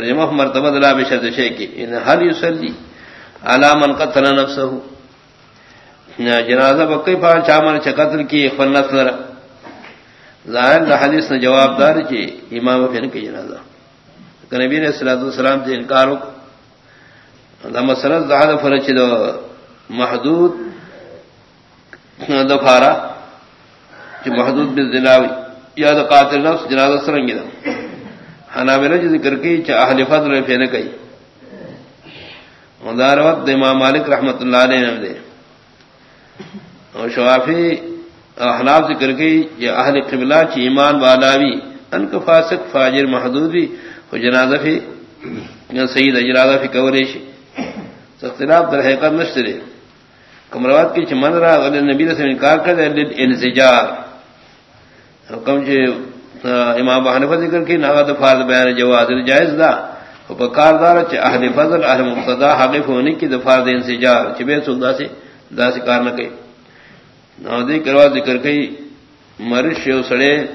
ترجمہ مرتبہ دلا بشرط شے کی ان ہر یصلی علی من قتل نفسه؟ جنازہ بکئی پا چامن چ قتل کی خنت نر ظاہر دا حدیث نے جواب دار کی امام پھر کی جنازہ کہ نبی نے صلی اللہ علیہ وسلم سے انکار دا مسئلہ ظاہر فرچ دو محدود دفارا جو محدود بالذلاوی یا دا قاتل نفس جنازہ سرنگی دا. حنابلہ جو ذکر کی چا اہل فضل پھینے کئی مدار وقت امام مالک رحمت اللہ علیہ نے دے۔ اور شوافی احناف ذکر کی یا اہل قبلہ چی ایمان بالاوی ان کا فاسق، فاجر محدود بھی وہ جنازہ فی سید اجرازہ فی کوریش۔ اختلاف در حقیقت نشترے کمروات کی چمن رہا غلی نبی سے انکار کر دے انسجار حکم چی امام حنفہ ذکر کی، ناغت فارد بیان جواز جائز دا۔ او پکار دار چ اہل فضل، اہل مقتدا حقیق ہونے کی دفار دین سے جار چبے سودا سے دا سے کار نہ کئی۔ نو دی کروا ذکر کئی، مرش یو سڑے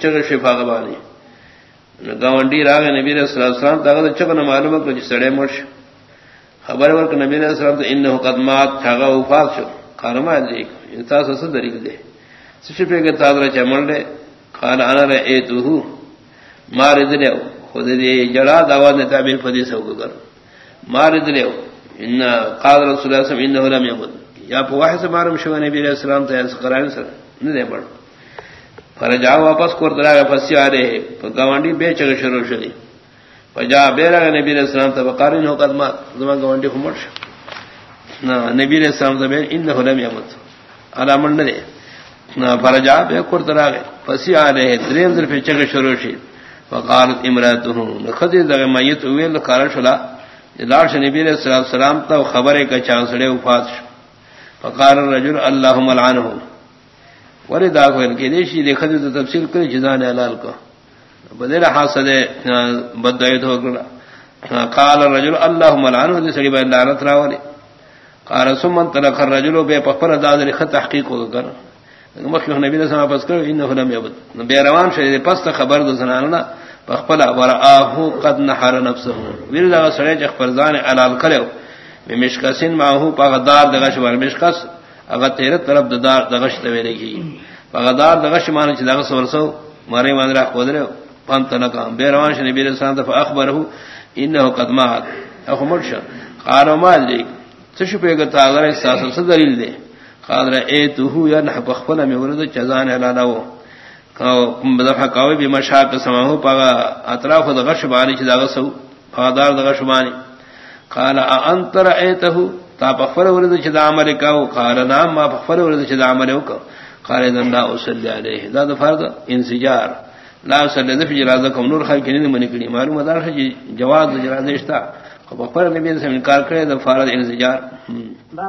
چگ شفا غبانی۔ گاونڈی راگ نبی صلی اللہ علیہ وسلم چگ نہ معلوم کہ سڑے مرش۔ خبر ورک نبی علیہ السلام تو انه قدمات تھا وفات شو کارما دیکھ انتا سے دلیل دے۔ سشپے کے تادر چمل دے۔ قال انا رأيته مار دلیو خود دې جڑا داوا نے تعبیر فدی سو کر مار دلیو ان قال رسول الله صلی الله علیه وسلم یا په واحد سے مارم شو نبی علیہ السلام ته اس قران سره نه دې پړ فرجا واپس کور درا پسی آ رہے گوانڈی بے چگ شروع شدی فجا بیرا نبی علیہ السلام ته قرین ہو قدمات زما گوانڈی خمر نہ نبی علیہ السلام ته انه لم يمت على من نے فرجا بے کور درا پسی آ رہے دریم در پہ چگ شروع شدی فقالت امراته خدی دغه میت ویل کار شلا. لاش نبی علیہ الصلوۃ والسلام ته خبره کا چانسڑے وفات شو. فقال الرجل اللهم لعنه وردا کو ان کے دیشی دیکھ دے تفصیل کر جزان حلال کو. بدل حاصل بدایت ہو گلا. قال الرجل اللهم لعنه دے سڑی بے لعنت راولی. قال ثم تلك الرجل، بے پپر داد خط تحقیق ہو کر. مخلوق نبی نے سما پس کر انه لم يبد بے روان شے یعنی پس خبر دو زنانہ فخپلا ورآه قد نحر نفسه. ویل دا سڑے چ فرزان علال کرو میں مشکسن ماہو پغدار دغش ور مشکس اگر تیرے طرف دار دغش تے ویلے کی پغدار دغش مان چ دغس ورسو مارے مان را خودرے پنت نہ کام. بے روان شے نبی علیہ السلام فاخبره، انه قد مات. اخو مرش قالوا مال دی چش پیگتا اگر احساس سے دلیل دے قال رأيته ينح بخفل من ورد جزان علانه دفع کاوی بھی مشاق سماہو پاگا اطراف دا غش بانی چی دا غسو. فادار دا غش بانی قال انتر ایتہو تا پخفر ورد چی دا عمل کاو؟ قال نام ما پخفر ورد چی دا عمل کاو قال اذن لا اسلی علیہ دا دا فرد انسجار لا اسلی دفع جرازہ کم نور خواہ کنی منی کنی معلوم دار ہے جواز جرازہ اشتا پخفر نبی سے انکار کرے دا فرد انسجار